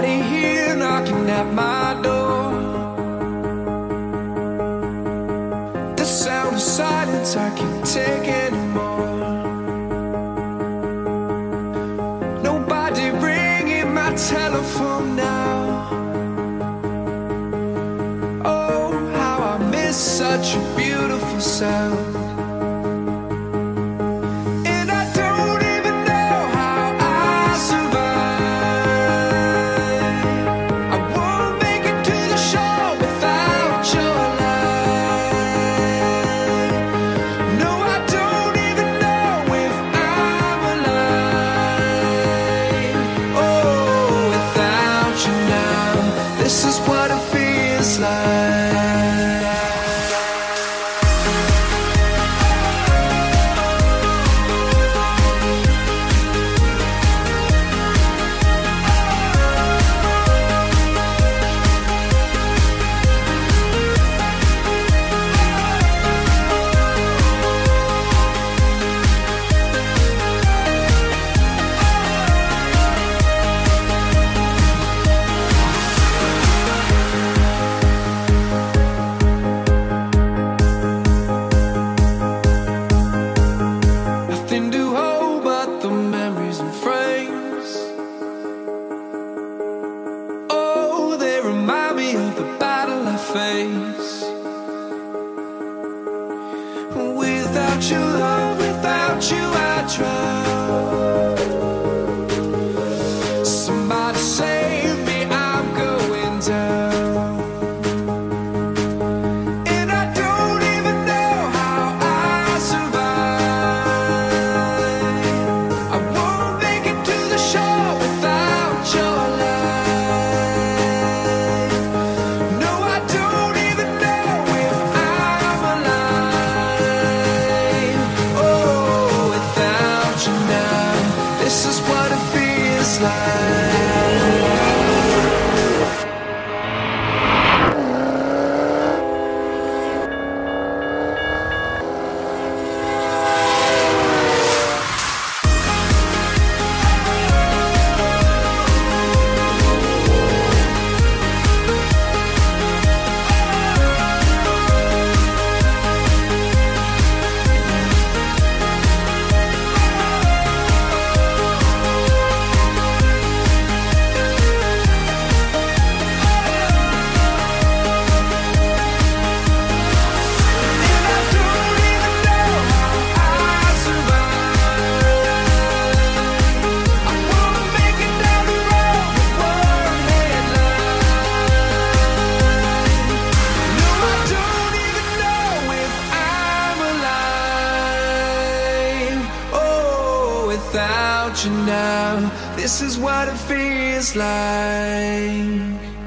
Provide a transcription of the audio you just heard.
somebody here knocking at my door. The sound of silence, I can't take anymore. Nobody ringing my telephone now. Oh, how I miss such a beautiful sound. this is why remind me of the battle I face. Without your love. you now. This is what it feels like.